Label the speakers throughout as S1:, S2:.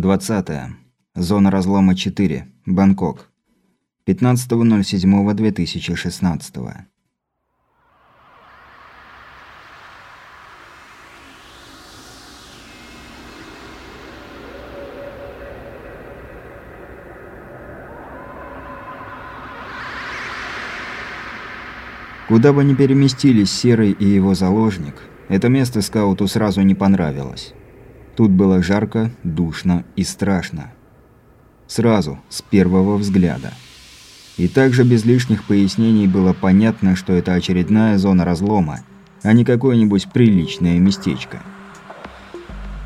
S1: 20. Зона разлома 4. Бангкок. 15.07.2016. Куда бы ни переместились Серый и его заложник, это место скауту сразу не понравилось. Тут было жарко, душно и страшно. Сразу, с первого взгляда. И также без лишних пояснений было понятно, что это очередная зона разлома, а не какое-нибудь приличное местечко.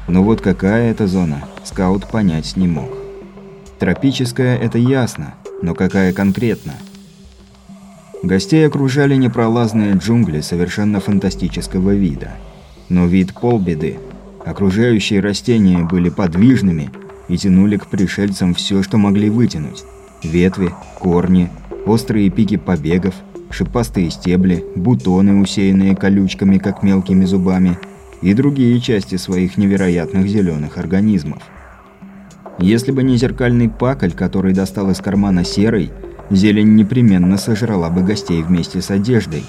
S1: Но вот какая это зона, скаут понять не мог. Тропическая – это ясно, но какая конкретно? Гостей окружали непролазные джунгли совершенно фантастического вида. Но вид полбеды Окружающие растения были подвижными и тянули к пришельцам все, что могли вытянуть. Ветви, корни, острые пики побегов, шипастые стебли, бутоны, усеянные колючками, как мелкими зубами, и другие части своих невероятных зеленых организмов. Если бы не зеркальный пакль, который достал из кармана серый, зелень непременно сожрала бы гостей вместе с одеждой.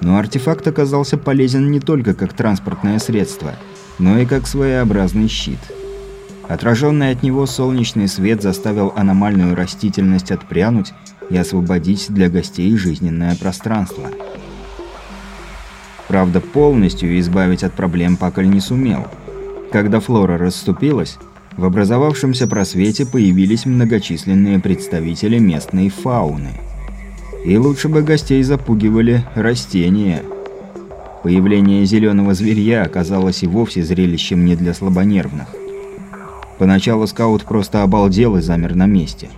S1: Но артефакт оказался полезен не только как транспортное средство – но и как своеобразный щит. Отраженный от него солнечный свет заставил аномальную растительность отпрянуть и освободить для гостей жизненное пространство. Правда, полностью избавить от проблем Пакль не сумел. Когда флора расступилась, в образовавшемся просвете появились многочисленные представители местной фауны. И лучше бы гостей запугивали растения – Появление зеленого зверья оказалось и вовсе зрелищем не для слабонервных. Поначалу скаут просто обалдел и замер на месте.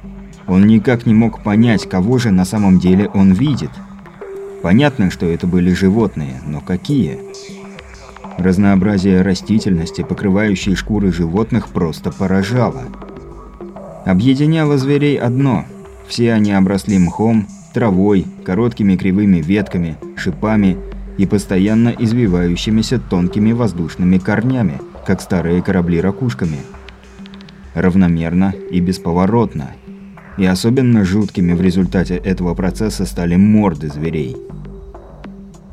S1: Он никак не мог понять, кого же на самом деле он видит. Понятно, что это были животные, но какие? Разнообразие растительности, покрывающей шкуры животных, просто поражало. Объединяло зверей одно – все они обросли мхом, травой, короткими кривыми ветками, шипами и постоянно извивающимися тонкими воздушными корнями, как старые корабли ракушками. Равномерно и бесповоротно. И особенно жуткими в результате этого процесса стали морды зверей.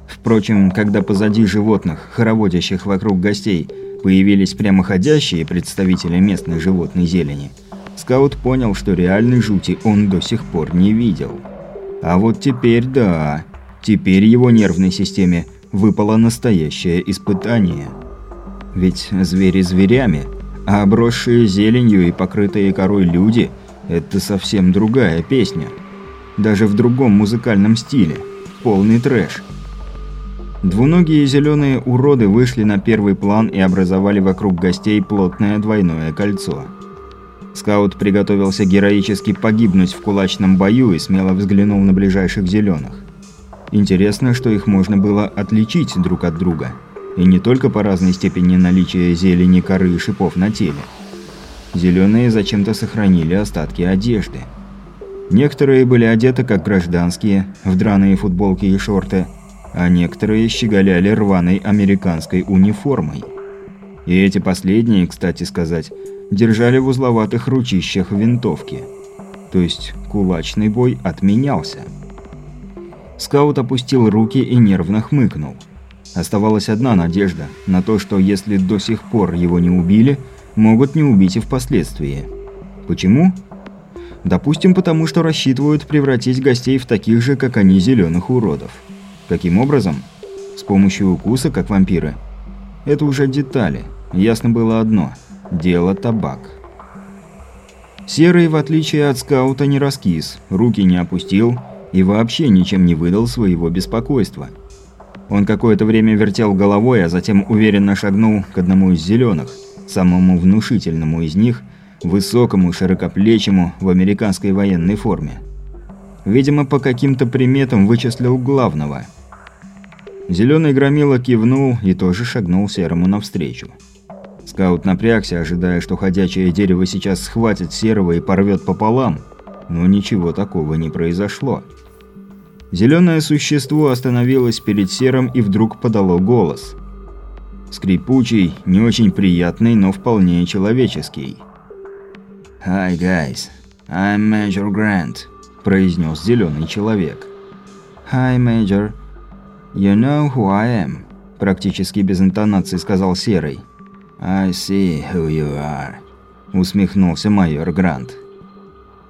S1: Впрочем, когда позади животных, хороводящих вокруг гостей, появились прямоходящие представители местной животной зелени, скаут понял, что реальной жути он до сих пор не видел. А вот теперь да, Теперь его нервной системе выпало настоящее испытание. Ведь звери зверями, а обросшие зеленью и покрытые корой люди – это совсем другая песня. Даже в другом музыкальном стиле. Полный трэш. Двуногие зеленые уроды вышли на первый план и образовали вокруг гостей плотное двойное кольцо. Скаут приготовился героически погибнуть в кулачном бою и смело взглянул на ближайших зеленых. Интересно, что их можно было отличить друг от друга. И не только по разной степени наличия зелени, коры и шипов на теле. Зеленые зачем-то сохранили остатки одежды. Некоторые были одеты как гражданские, в драные футболки и шорты, а некоторые щеголяли рваной американской униформой. И эти последние, кстати сказать, держали в узловатых ручищах винтовки. То есть кулачный бой отменялся. Скаут опустил руки и нервно хмыкнул. Оставалась одна надежда на то, что если до сих пор его не убили, могут не убить и впоследствии. Почему? Допустим, потому что рассчитывают превратить гостей в таких же, как они, зеленых уродов. Каким образом? С помощью укуса, как вампиры? Это уже детали. Ясно было одно. Дело табак. Серый, в отличие от скаута, не раскис, руки не опустил, и вообще ничем не выдал своего беспокойства. Он какое-то время вертел головой, а затем уверенно шагнул к одному из зеленых, самому внушительному из них, высокому, широкоплечему, в американской военной форме. Видимо, по каким-то приметам вычислил главного. Зеленый громила кивнул и тоже шагнул Серому навстречу. Скаут напрягся, ожидая, что ходячее дерево сейчас схватит Серого и порвет пополам, но ничего такого не произошло. Зеленое существо остановилось перед серым и вдруг подало голос. Скрипучий, не очень приятный, но вполне человеческий. «Hi, guys. I'm Major Grant», – произнес зеленый человек. «Hi, Major. You know who I am?» – практически без интонации сказал Серый. «I see who you are», – усмехнулся майор Грант.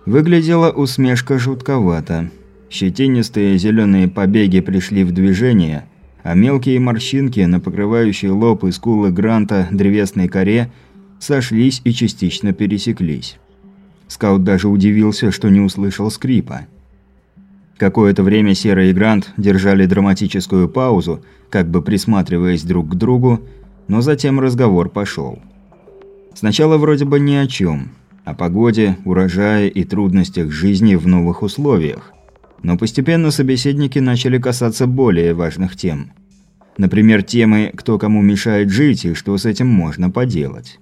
S1: Выглядела усмешка жутковато. Щетинистые зеленые побеги пришли в движение, а мелкие морщинки на покрывающей лоб и скулы Гранта древесной коре сошлись и частично пересеклись. Скаут даже удивился, что не услышал скрипа. Какое-то время Сера и Грант держали драматическую паузу, как бы присматриваясь друг к другу, но затем разговор пошел. Сначала вроде бы ни о чем, о погоде, урожае и трудностях жизни в новых условиях. Но постепенно собеседники начали касаться более важных тем. Например, темы «Кто кому мешает жить» и «Что с этим можно поделать».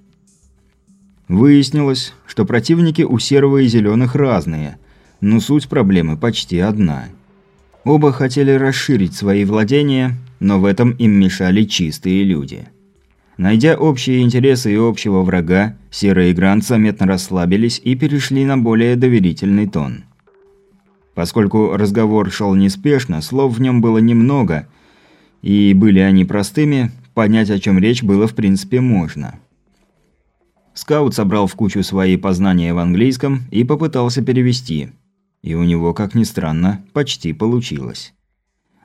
S1: Выяснилось, что противники у серого и зеленых разные, но суть проблемы почти одна. Оба хотели расширить свои владения, но в этом им мешали чистые люди. Найдя общие интересы и общего врага, Серый и Грант заметно расслабились и перешли на более доверительный тон. Поскольку разговор шел неспешно, слов в нем было немного, и были они простыми, понять, о чем речь, было в принципе можно. Скаут собрал в кучу свои познания в английском и попытался перевести. И у него, как ни странно, почти получилось.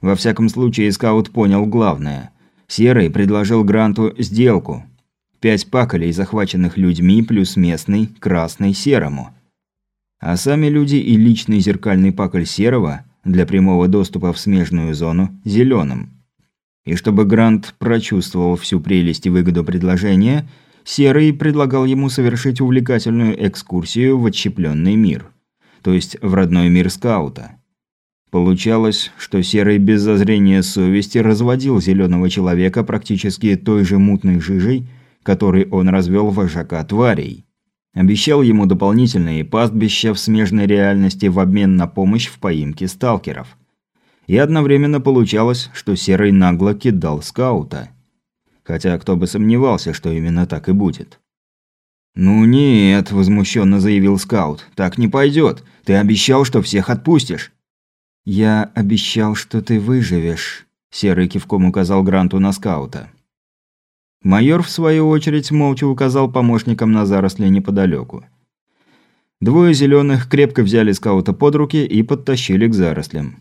S1: Во всяком случае, скаут понял главное. Серый предложил Гранту сделку. Пять паколей, захваченных людьми, плюс местный, красный, серому. А сами люди и личный зеркальный паколь серого для прямого доступа в смежную зону – зеленым. И чтобы Грант прочувствовал всю прелесть и выгоду предложения – Серый предлагал ему совершить увлекательную экскурсию в отщепленный мир, то есть в родной мир скаута. Получалось, что Серый без зазрения совести разводил зеленого человека практически той же мутной жижей, которой он развел вожака тварей. Обещал ему дополнительные пастбища в смежной реальности в обмен на помощь в поимке сталкеров. И одновременно получалось, что Серый нагло кидал скаута – Хотя кто бы сомневался, что именно так и будет. «Ну нет», – возмущенно заявил скаут. «Так не пойдет. Ты обещал, что всех отпустишь». «Я обещал, что ты выживешь», – серый кивком указал Гранту на скаута. Майор, в свою очередь, молча указал помощникам на заросли неподалеку. Двое зеленых крепко взяли скаута под руки и подтащили к зарослям.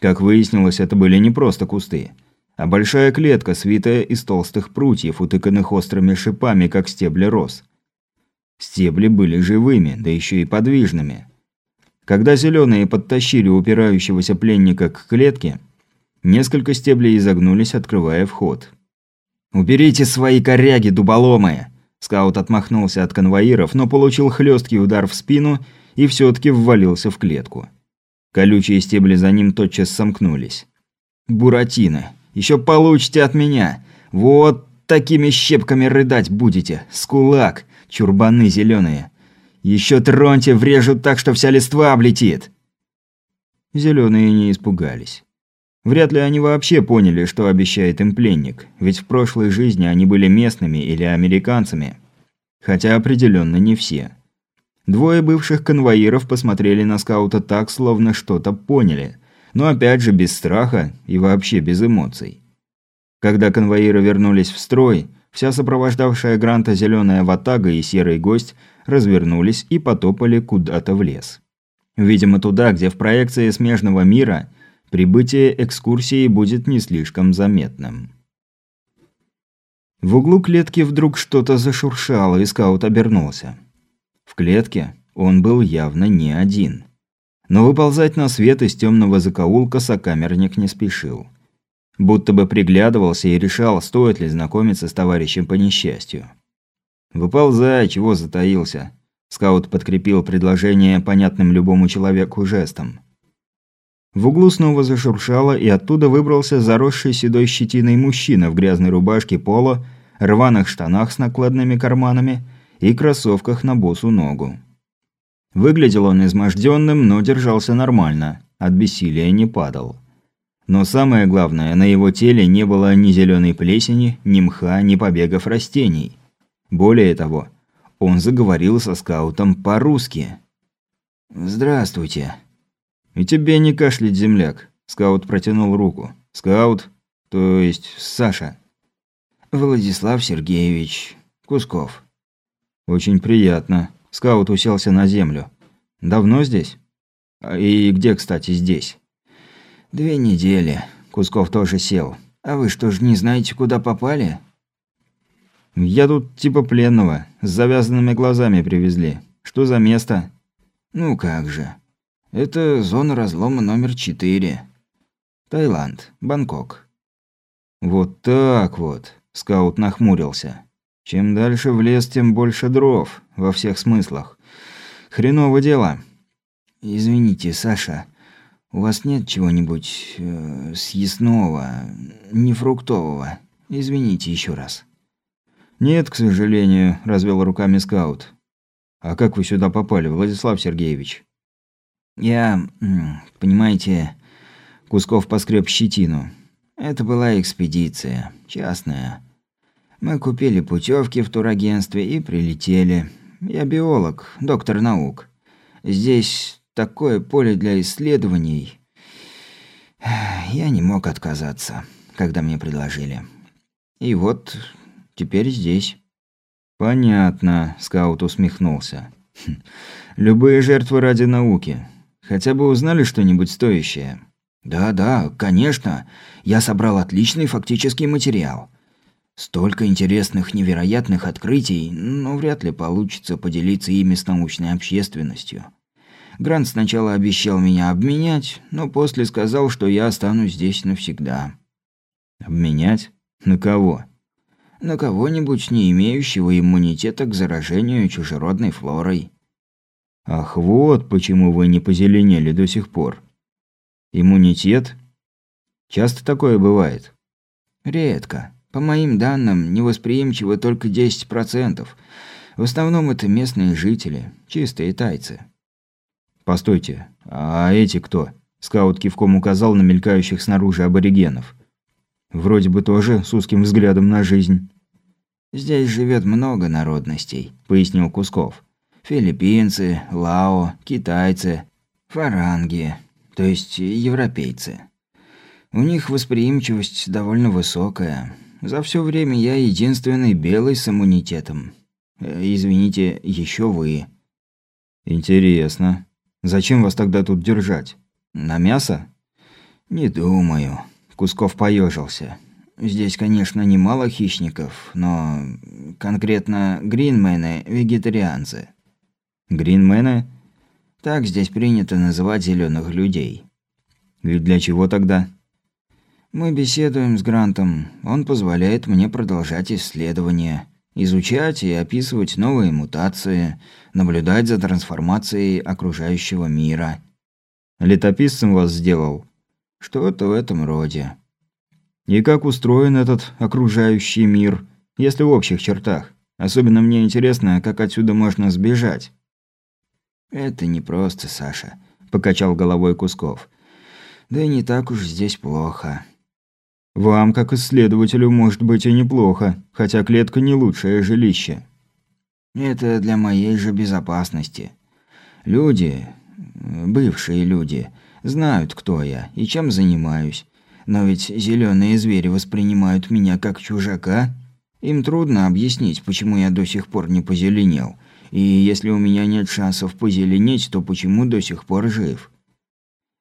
S1: Как выяснилось, это были не просто кусты а большая клетка, свитая из толстых прутьев, утыканных острыми шипами, как стебли роз. Стебли были живыми, да еще и подвижными. Когда зеленые подтащили упирающегося пленника к клетке, несколько стеблей изогнулись, открывая вход. «Уберите свои коряги, дуболомые!» Скаут отмахнулся от конвоиров, но получил хлесткий удар в спину и все-таки ввалился в клетку. Колючие стебли за ним тотчас сомкнулись. «Буратино! Еще получите от меня. Вот такими щепками рыдать будете. Скулак, чурбаны зеленые. Еще троньте, врежут так, что вся листва облетит. Зеленые не испугались. Вряд ли они вообще поняли, что обещает им пленник, ведь в прошлой жизни они были местными или американцами. Хотя определенно не все. Двое бывших конвоиров посмотрели на скаута так, словно что-то поняли – но опять же без страха и вообще без эмоций. Когда конвоиры вернулись в строй, вся сопровождавшая Гранта зеленая ватага и серый гость развернулись и потопали куда-то в лес. Видимо, туда, где в проекции смежного мира прибытие экскурсии будет не слишком заметным. В углу клетки вдруг что-то зашуршало, и скаут обернулся. В клетке он был явно не один. Но выползать на свет из темного закоулка сокамерник не спешил. Будто бы приглядывался и решал, стоит ли знакомиться с товарищем по несчастью. «Выползай, чего затаился?» Скаут подкрепил предложение понятным любому человеку жестом. В углу снова зашуршало, и оттуда выбрался заросший седой щетиной мужчина в грязной рубашке поло, рваных штанах с накладными карманами и кроссовках на босу ногу. Выглядел он изможденным, но держался нормально, от бессилия не падал. Но самое главное, на его теле не было ни зеленой плесени, ни мха, ни побегов растений. Более того, Он заговорил со скаутом по-русски.
S2: «Здравствуйте».
S1: «И тебе не кашлять, земляк». Скаут протянул руку. «Скаут? То есть Саша?»
S2: «Владислав Сергеевич Кусков».
S1: «Очень приятно». Скаут уселся на землю. «Давно здесь?» «А... И где, кстати, здесь?»
S2: «Две недели». Кусков тоже сел. «А вы что ж не знаете, куда попали?»
S1: «Я тут типа пленного. С завязанными глазами привезли. Что за место?»
S2: «Ну как же. Это зона разлома номер четыре. Таиланд. Бангкок».
S1: «Вот так вот», – скаут нахмурился. «Чем дальше в лес, тем больше дров. Во всех смыслах. Хреново дело».
S2: «Извините, Саша, у вас нет чего-нибудь э, съестного, не фруктового? Извините еще раз».
S1: «Нет, к сожалению», – развел руками скаут. «А как вы сюда попали, Владислав Сергеевич?»
S2: «Я, понимаете, Кусков поскреб щетину. Это была экспедиция, частная. Мы купили путевки в турагентстве и прилетели. Я биолог, доктор наук. Здесь такое поле для исследований. Я не мог отказаться, когда мне предложили. И вот Теперь здесь».
S1: «Понятно», – скаут усмехнулся. «Хм, «Любые жертвы ради науки. Хотя бы узнали что-нибудь стоящее?»
S2: «Да-да, конечно. Я собрал отличный фактический материал. Столько интересных, невероятных открытий, но вряд ли получится поделиться ими с научной общественностью. Грант сначала обещал меня обменять, но после сказал, что я останусь здесь навсегда».
S1: «Обменять? На кого?»
S2: на кого-нибудь, не имеющего иммунитета к заражению чужеродной флорой.
S1: Ах, вот почему вы не позеленели до сих пор. Иммунитет? Часто такое бывает?
S2: Редко. По моим данным, невосприимчивы только 10%. В основном это местные жители, чистые тайцы.
S1: Постойте, а эти кто? Скаут кивком указал на мелькающих снаружи аборигенов. Вроде бы тоже с узким взглядом на жизнь.
S2: «Здесь живет много народностей», – пояснил Кусков. «Филиппинцы, лао, китайцы, фаранги, то есть европейцы. У них восприимчивость довольно высокая. За все время я единственный белый с иммунитетом. Э, извините, еще вы».
S1: «Интересно. Зачем вас тогда тут держать? На мясо?»
S2: «Не думаю». Кусков поежился. Здесь, конечно, немало хищников, но конкретно гринмены – вегетарианцы.
S1: Гринмены?
S2: Так здесь принято называть зеленых людей.
S1: И для чего тогда?
S2: Мы беседуем с Грантом. Он позволяет мне продолжать исследования, изучать и описывать новые мутации, наблюдать за трансформацией окружающего мира.
S1: Летописцем вас сделал?
S2: Что-то в этом роде.
S1: И как устроен этот окружающий мир, если в общих чертах? Особенно мне интересно, как отсюда можно сбежать.
S2: Это не просто, Саша, покачал головой Кусков. Да и не так уж здесь плохо.
S1: Вам, как исследователю, может быть и неплохо, хотя клетка не лучшее жилище.
S2: Это для моей же безопасности. Люди, бывшие люди, знают, кто я и чем занимаюсь, но ведь зеленые звери воспринимают меня как чужака. Им трудно объяснить, почему я до сих пор не позеленел. И если у меня нет шансов позеленеть, то почему до сих пор жив?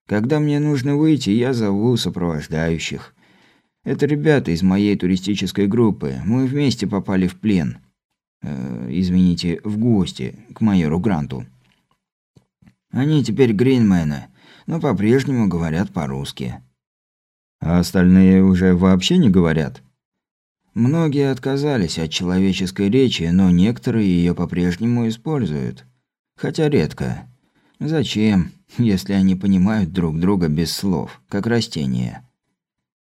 S2: Когда мне нужно выйти, я зову сопровождающих. Это ребята из моей туристической группы. Мы вместе попали в плен. Э, извините, в гости к майору Гранту. Они теперь гринмены, но по-прежнему говорят по-русски.
S1: А остальные уже вообще не говорят?
S2: Многие отказались от человеческой речи, но некоторые ее по-прежнему используют. Хотя редко. Зачем, если они понимают друг друга без слов, как растения?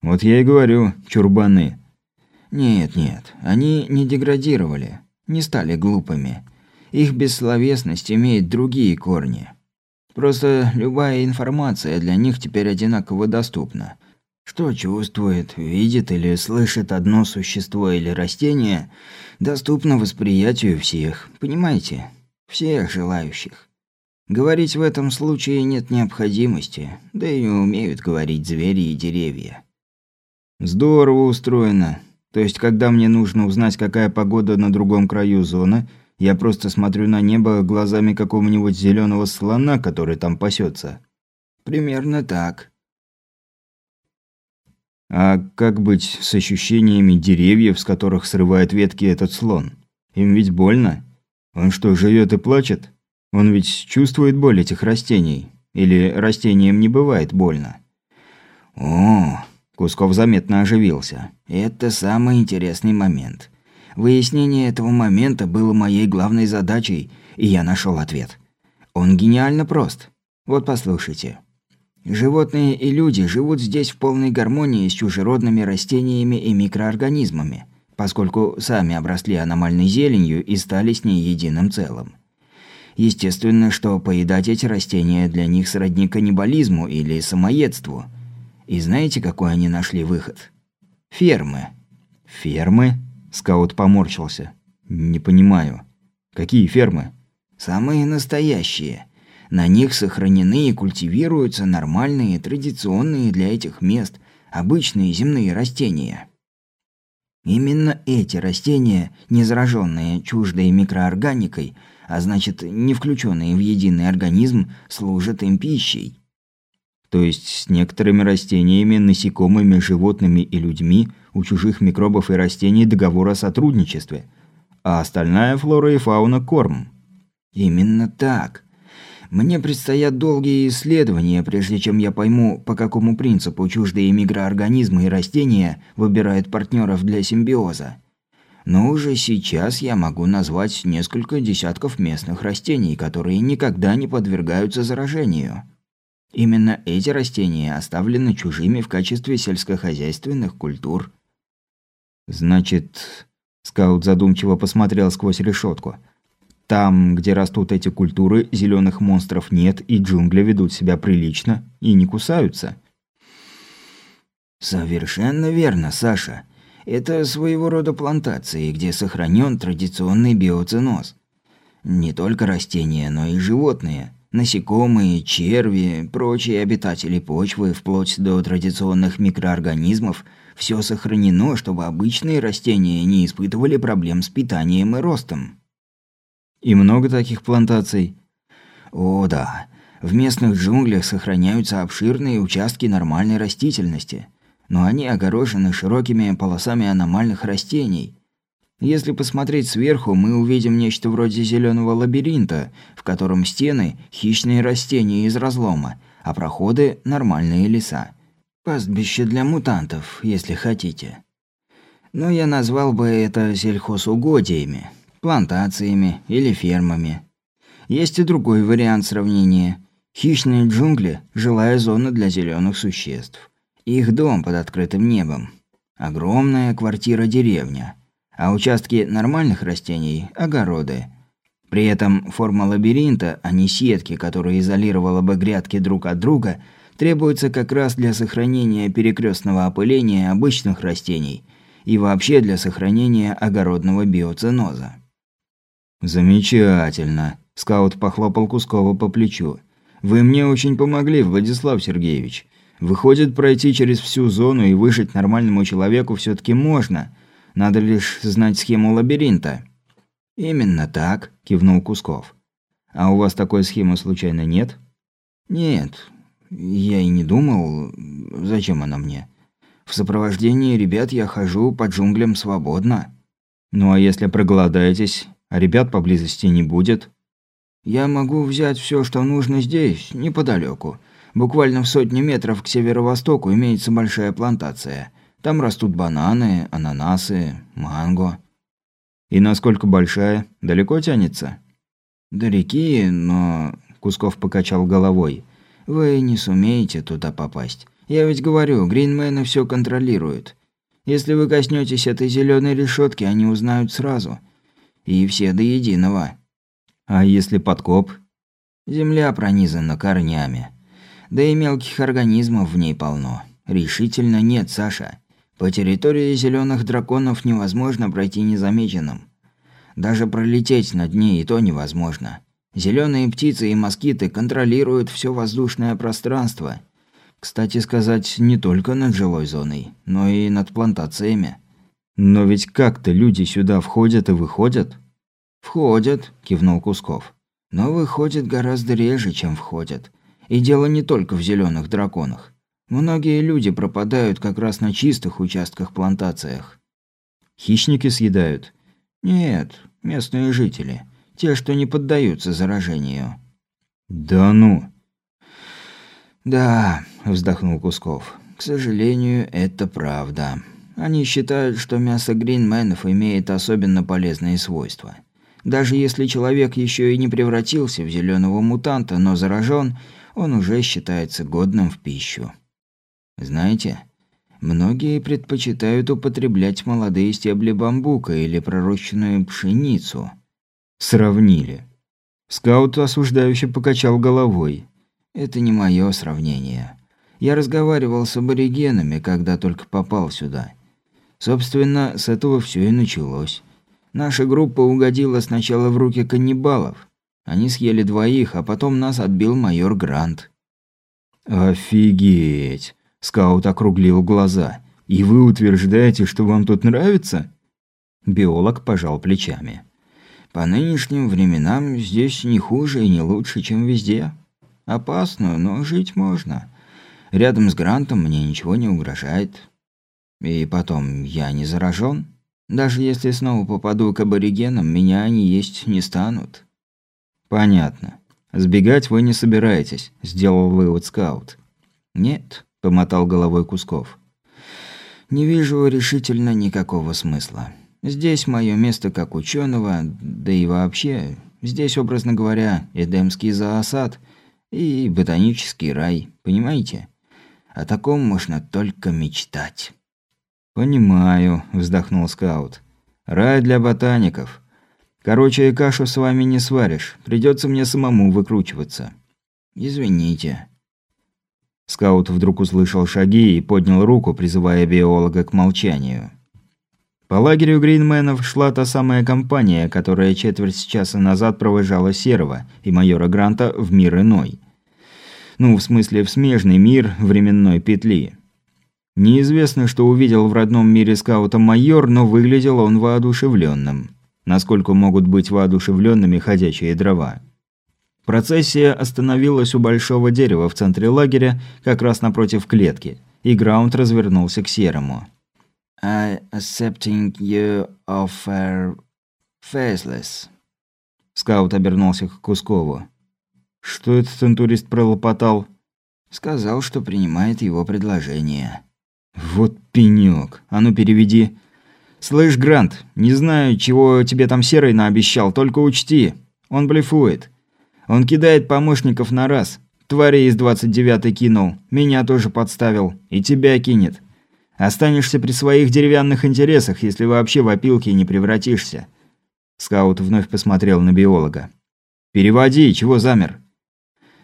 S1: Вот я и говорю, чурбаны.
S2: Нет, нет, они не деградировали, не стали глупыми. Их бессловесность имеет другие корни. Просто любая информация для них теперь одинаково доступна – Что чувствует, видит или слышит одно существо или растение, доступно восприятию всех, понимаете? Всех желающих. Говорить в этом случае нет необходимости, да и умеют говорить звери и деревья.
S1: Здорово устроено. То есть, когда мне нужно узнать, какая погода на другом краю зоны, я просто смотрю на небо глазами какого-нибудь зеленого слона, который там пасется.
S2: Примерно так.
S1: А как быть с ощущениями деревьев, с которых срывает ветки этот слон? Им ведь больно. Он что, живет и плачет? Он ведь чувствует боль этих растений. Или растениям не бывает больно?
S2: О, Кусков заметно оживился. Это самый интересный момент. Выяснение этого момента было моей главной задачей, и я нашел ответ. Он гениально прост. Вот послушайте. Животные и люди живут здесь в полной гармонии с чужеродными растениями и микроорганизмами, поскольку сами обросли аномальной зеленью и стали с ней единым целым. Естественно, что поедать эти растения для них сродни каннибализму или самоедству. И знаете, какой они нашли выход? Фермы.
S1: Фермы? Скаут поморщился. Не понимаю. Какие фермы?
S2: Самые настоящие. На них сохранены и культивируются нормальные, традиционные для этих мест, обычные земные растения. Именно эти растения, не зараженные чуждой микроорганикой, а значит, не включенные в единый организм, служат им пищей.
S1: То есть с некоторыми растениями, насекомыми, животными и людьми у чужих микробов и растений договор о сотрудничестве, а остальная флора и фауна – корм.
S2: Именно так. Мне предстоят долгие исследования, прежде чем я пойму, по какому принципу чуждые микроорганизмы и растения выбирают партнеров для симбиоза. Но уже сейчас я могу назвать несколько десятков местных растений, которые никогда не подвергаются заражению. Именно эти растения оставлены чужими в качестве сельскохозяйственных культур.
S1: Значит, скаут задумчиво посмотрел сквозь решетку – там, где растут эти культуры, зеленых монстров нет, и джунгли ведут себя прилично и не кусаются.
S2: Совершенно верно, Саша. Это своего рода плантации, где сохранен традиционный биоценоз. Не только растения, но и животные. Насекомые, черви, прочие обитатели почвы, вплоть до традиционных микроорганизмов, все сохранено, чтобы обычные растения не испытывали проблем с питанием и ростом.
S1: И много таких плантаций?
S2: О, да. В местных джунглях сохраняются обширные участки нормальной растительности, но они огорожены широкими полосами аномальных растений. Если посмотреть сверху, мы увидим нечто вроде зеленого лабиринта, в котором стены – хищные растения из разлома, а проходы – нормальные леса. Пастбище для мутантов, если хотите. Но я назвал бы это сельхозугодиями, плантациями или фермами. Есть и другой вариант сравнения. Хищные джунгли – жилая зона для зеленых существ. Их дом под открытым небом. Огромная квартира-деревня. А участки нормальных растений – огороды. При этом форма лабиринта, а не сетки, которая изолировала бы грядки друг от друга, требуется как раз для сохранения перекрестного опыления обычных растений и вообще для сохранения огородного биоценоза.
S1: «Замечательно», – скаут похлопал Кускова по плечу. «Вы мне очень помогли, Владислав Сергеевич. Выходит, пройти через всю зону и выжить нормальному человеку все таки можно. Надо лишь знать схему лабиринта».
S2: «Именно так», – кивнул Кусков.
S1: «А у вас такой схемы случайно нет?»
S2: «Нет. Я и не думал, зачем она мне. В сопровождении ребят я хожу по джунглям свободно».
S1: «Ну а если проголодаетесь, а ребят поблизости не будет.
S2: Я могу взять все, что нужно здесь, неподалеку. Буквально в сотни метров к северо-востоку имеется большая плантация. Там растут бананы, ананасы, манго.
S1: И насколько большая? Далеко тянется?
S2: До реки, но... Кусков покачал головой. Вы не сумеете туда попасть. Я ведь говорю, гринмены все контролируют. Если вы коснетесь этой зеленой решетки, они узнают сразу. И все до единого.
S1: А если подкоп?
S2: Земля пронизана корнями. Да и мелких организмов в ней полно. Решительно нет, Саша. По территории зеленых драконов невозможно пройти незамеченным. Даже пролететь над ней и то невозможно. Зеленые птицы и москиты контролируют все воздушное пространство. Кстати сказать, не только над жилой зоной, но и над плантациями.
S1: Но ведь как-то люди сюда входят и выходят?
S2: Входят, кивнул Кусков. Но выходят гораздо реже, чем входят. И дело не только в зеленых драконах. Многие люди пропадают как раз на чистых участках-плантациях.
S1: Хищники съедают?
S2: Нет, местные жители. Те, что не поддаются заражению.
S1: Да ну.
S2: Да, вздохнул Кусков. К сожалению, это правда. Они считают, что мясо гринменов имеет особенно полезные свойства. Даже если человек еще и не превратился в зеленого мутанта, но заражен, он уже считается годным в пищу. Знаете, многие предпочитают употреблять молодые стебли бамбука или пророщенную пшеницу.
S1: Сравнили. Скаут осуждающе покачал головой.
S2: Это не мое сравнение. Я разговаривал с аборигенами, когда только попал сюда. Собственно, с этого все и началось. Наша группа угодила сначала в руки каннибалов. Они съели двоих, а потом нас отбил майор Грант.
S1: «Офигеть!» Скаут округлил глаза. «И вы утверждаете, что вам тут нравится?» Биолог пожал плечами.
S2: «По нынешним временам здесь не хуже и не лучше, чем везде. Опасно, но жить можно. Рядом с Грантом мне ничего не угрожает. И потом, я не заражен. Даже если снова попаду к аборигенам, меня они есть не станут».
S1: «Понятно. Сбегать вы не собираетесь», – сделал вывод скаут.
S2: «Нет», –
S1: помотал головой Кусков.
S2: «Не вижу решительно никакого смысла. Здесь мое место как ученого, да и вообще, здесь, образно говоря, Эдемский зоосад и ботанический рай, понимаете? О таком можно только мечтать».
S1: «Понимаю», – вздохнул скаут. «Рай для ботаников. Короче, кашу с вами не сваришь. Придется мне самому выкручиваться».
S2: «Извините»,
S1: Скаут вдруг услышал шаги и поднял руку, призывая биолога к молчанию. По лагерю Гринменов шла та самая компания, которая четверть часа назад провожала Серого и майора Гранта в мир иной. Ну, в смысле, в смежный мир временной петли. Неизвестно, что увидел в родном мире скаута майор, но выглядел он воодушевленным. Насколько могут быть воодушевленными ходячие дрова. Процессия остановилась у большого дерева в центре лагеря, как раз напротив клетки, и Граунд развернулся к Серому.
S2: «I accepting your offer faceless».
S1: Скаут обернулся к Кускову. «Что этот интурист пролопотал?»
S2: «Сказал, что принимает его предложение».
S1: «Вот пенёк. А ну переведи». «Слышь, Грант, не знаю, чего тебе там Серый наобещал, только учти, он блефует. Он кидает помощников на раз. Твари из 29-й кинул, меня тоже подставил, и тебя кинет. Останешься при своих деревянных интересах, если вообще в опилки не превратишься». Скаут вновь посмотрел на биолога. «Переводи, чего замер?»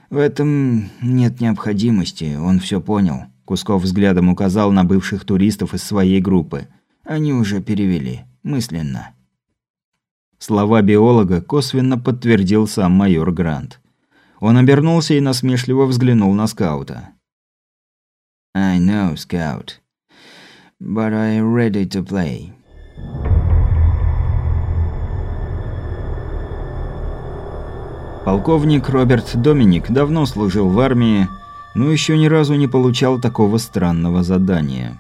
S2: «В этом нет необходимости, он все понял».
S1: Кусков взглядом указал на бывших туристов из своей группы.
S2: «Они уже перевели, мысленно».
S1: Слова биолога косвенно подтвердил сам майор Грант. Он обернулся и насмешливо взглянул на скаута.
S2: «I know, Scout. But I ready to play».
S1: Полковник Роберт Доминик давно служил в армии, но еще ни разу не получал такого странного задания.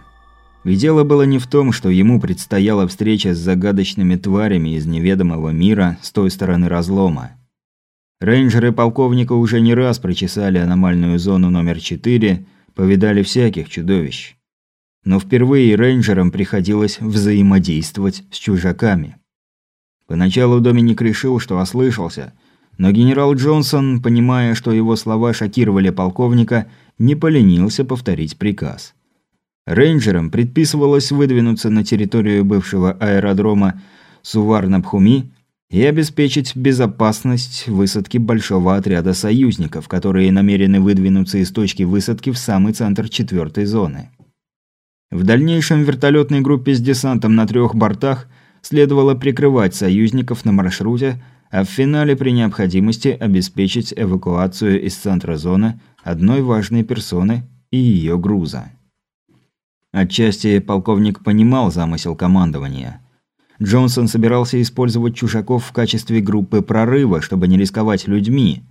S1: И дело было не в том, что ему предстояла встреча с загадочными тварями из неведомого мира с той стороны разлома. Рейнджеры полковника уже не раз прочесали аномальную зону номер 4, повидали всяких чудовищ. Но впервые рейнджерам приходилось взаимодействовать с чужаками. Поначалу Доминик решил, что ослышался, но генерал Джонсон, понимая, что его слова шокировали полковника, не поленился повторить приказ – Рейнджерам предписывалось выдвинуться на территорию бывшего аэродрома Суварнабхуми и обеспечить безопасность высадки большого отряда союзников, которые намерены выдвинуться из точки высадки в самый центр четвертой зоны. В дальнейшем вертолетной группе с десантом на трех бортах следовало прикрывать союзников на маршруте, а в финале при необходимости обеспечить эвакуацию из центра зоны одной важной персоны и ее груза. Отчасти полковник понимал замысел командования. Джонсон собирался использовать чужаков в качестве группы прорыва, чтобы не рисковать людьми.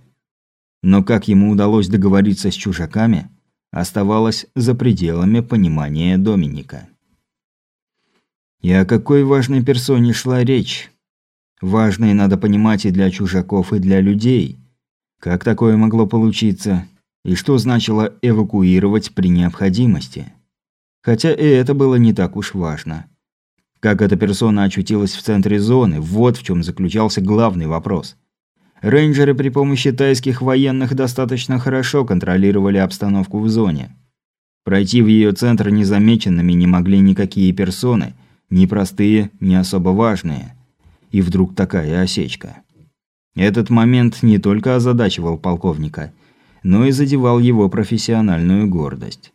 S1: Но как ему удалось договориться с чужаками, оставалось за пределами понимания Доминика. И о какой важной персоне шла речь? Важной надо понимать и для чужаков, и для людей. Как такое могло получиться? И что значило эвакуировать при необходимости? Хотя и это было не так уж важно. Как эта персона очутилась в центре зоны, вот в чем заключался главный вопрос. Рейнджеры при помощи тайских военных достаточно хорошо контролировали обстановку в зоне. Пройти в ее центр незамеченными не могли никакие персоны, ни простые, ни особо важные. И вдруг такая осечка. Этот момент не только озадачивал полковника, но и задевал его профессиональную гордость.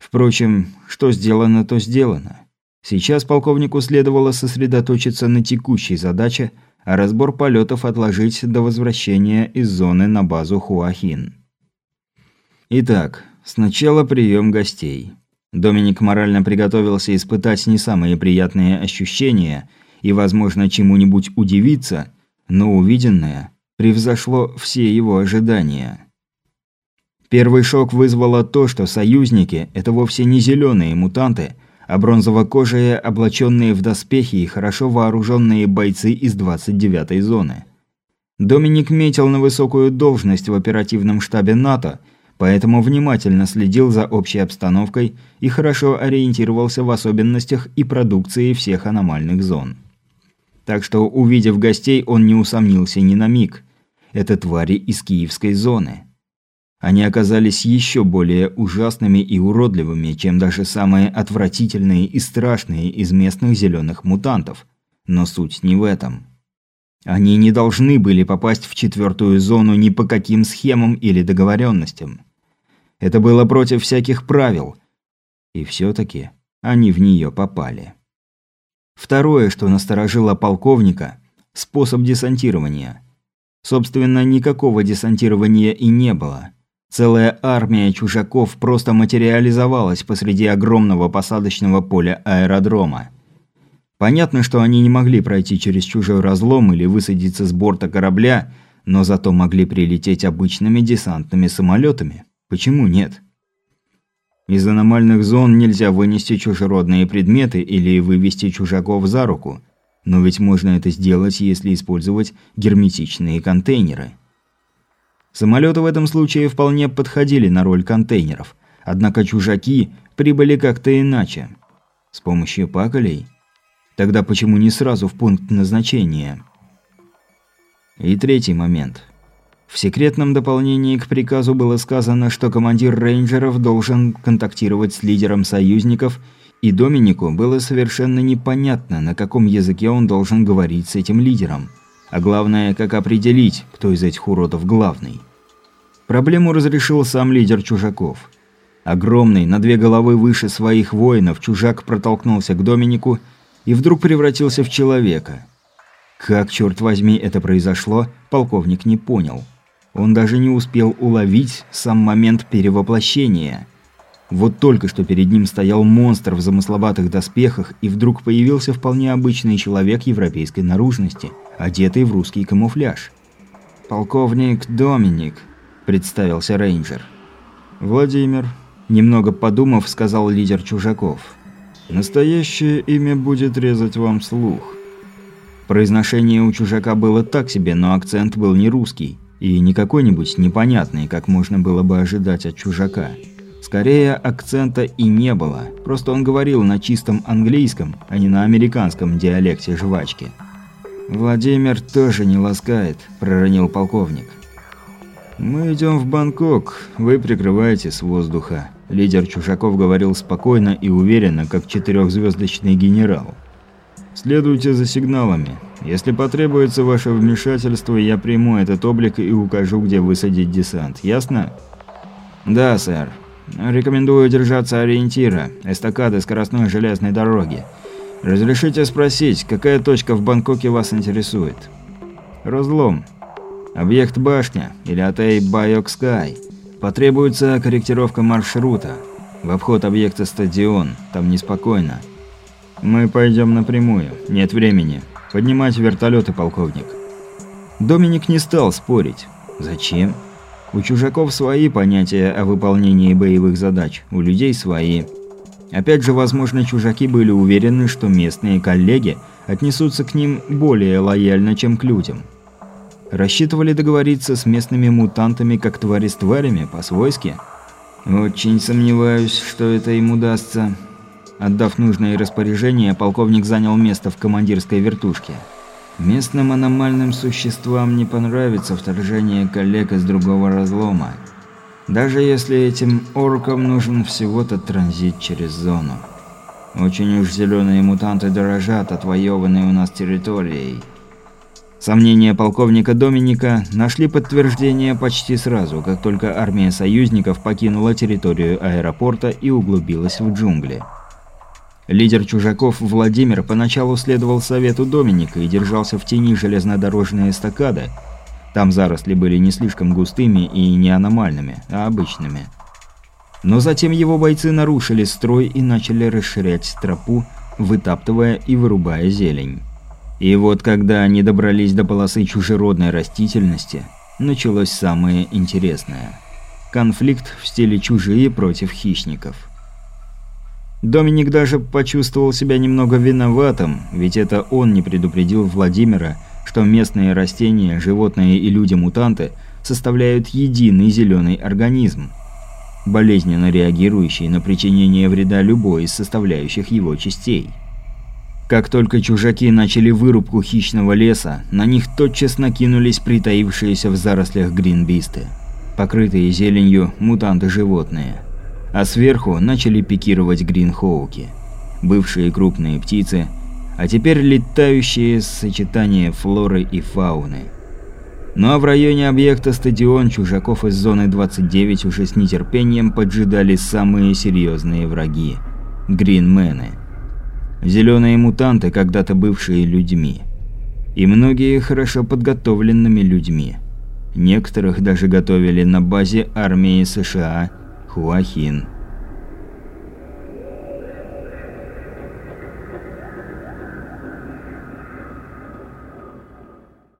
S1: Впрочем, что сделано, то сделано. Сейчас полковнику следовало сосредоточиться на текущей задаче, а разбор полетов отложить до возвращения из зоны на базу Хуахин. Итак, сначала прием гостей. Доминик морально приготовился испытать не самые приятные ощущения и, возможно, чему-нибудь удивиться, но увиденное превзошло все его ожидания. Первый шок вызвало то, что союзники – это вовсе не зеленые мутанты, а бронзово-кожие, облаченные в доспехи и хорошо вооруженные бойцы из 29-й зоны. Доминик метил на высокую должность в оперативном штабе НАТО, поэтому внимательно следил за общей обстановкой и хорошо ориентировался в особенностях и продукции всех аномальных зон. Так что, увидев гостей, он не усомнился ни на миг. Это твари из киевской зоны. Они оказались еще более ужасными и уродливыми, чем даже самые отвратительные и страшные из местных зеленых мутантов. Но суть не в этом. Они не должны были попасть в четвертую зону ни по каким схемам или договоренностям. Это было против всяких правил. И все-таки они в нее попали. Второе, что насторожило полковника – способ десантирования. Собственно, никакого десантирования и не было – Целая армия чужаков просто материализовалась посреди огромного посадочного поля аэродрома. Понятно, что они не могли пройти через чужой разлом или высадиться с борта корабля, но зато могли прилететь обычными десантными самолетами. Почему нет? Из аномальных зон нельзя вынести чужеродные предметы или вывести чужаков за руку. Но ведь можно это сделать, если использовать герметичные контейнеры. Самолеты в этом случае вполне подходили на роль контейнеров, однако чужаки прибыли как-то иначе. С помощью паколей? Тогда почему не сразу в пункт назначения? И третий момент. В секретном дополнении к приказу было сказано, что командир рейнджеров должен контактировать с лидером союзников, и Доминику было совершенно непонятно, на каком языке он должен говорить с этим лидером. А главное, как определить, кто из этих уродов главный. Проблему разрешил сам лидер чужаков. Огромный, на две головы выше своих воинов, чужак протолкнулся к Доминику и вдруг превратился в человека. Как, черт возьми, это произошло, полковник не понял. Он даже не успел уловить сам момент перевоплощения. Вот только что перед ним стоял монстр в замысловатых доспехах, и вдруг появился вполне обычный человек европейской наружности, одетый в русский камуфляж. «Полковник Доминик», представился рейнджер. «Владимир», – немного подумав, сказал лидер чужаков. «Настоящее имя будет резать вам слух». Произношение у чужака было так себе, но акцент был не русский. И не какой-нибудь непонятный, как можно было бы ожидать от чужака. Скорее, акцента и не было. Просто он говорил на чистом английском, а не на американском диалекте жвачки. «Владимир тоже не ласкает», – проронил полковник. «Мы идем в Бангкок, вы прикрываете с воздуха», – лидер Чужаков говорил спокойно и уверенно, как четырехзвездочный генерал. «Следуйте за сигналами. Если потребуется ваше вмешательство, я приму этот облик и укажу, где высадить десант. Ясно?» «Да, сэр». Рекомендую держаться ориентира, эстакады скоростной железной дороги. Разрешите спросить, какая точка в Бангкоке вас интересует? Разлом. Объект башня или отель Байок Скай. Потребуется корректировка маршрута. В обход объекта стадион, там неспокойно. Мы пойдем напрямую, нет времени. Поднимать вертолеты, полковник. Доминик не стал спорить. Зачем? У чужаков свои понятия о выполнении боевых задач, у людей свои. Опять же, возможно, чужаки были уверены, что местные коллеги отнесутся к ним более лояльно, чем к людям. Рассчитывали договориться с местными мутантами, как твари с тварями, по-свойски? Очень сомневаюсь, что это им удастся. Отдав нужное распоряжение, полковник занял место в командирской вертушке. Местным аномальным существам не понравится вторжение коллег из другого разлома. Даже если этим оркам нужен всего-то транзит через зону. Очень уж зеленые мутанты дорожат отвоеванной у нас территорией. Сомнения полковника Доминика нашли подтверждение почти сразу, как только армия союзников покинула территорию аэропорта и углубилась в джунгли. Лидер чужаков Владимир поначалу следовал совету Доминика и держался в тени железнодорожной эстакады. Там заросли были не слишком густыми и не аномальными, а обычными. Но затем его бойцы нарушили строй и начали расширять тропу, вытаптывая и вырубая зелень. И вот когда они добрались до полосы чужеродной растительности, началось самое интересное. Конфликт в стиле «чужие против хищников». Доминик даже почувствовал себя немного виноватым, ведь это он не предупредил Владимира, что местные растения, животные и люди-мутанты составляют единый зеленый организм, болезненно реагирующий на причинение вреда любой из составляющих его частей. Как только чужаки начали вырубку хищного леса, на них тотчас накинулись притаившиеся в зарослях гринбисты, покрытые зеленью мутанты-животные – а сверху начали пикировать гринхоуки. Бывшие крупные птицы, а теперь летающие сочетания флоры и фауны. Ну а в районе объекта стадион чужаков из зоны 29 уже с нетерпением поджидали самые серьезные враги – гринмены. Зеленые мутанты, когда-то бывшие людьми. И многие хорошо подготовленными людьми. Некоторых даже готовили на базе армии США – Хуахин.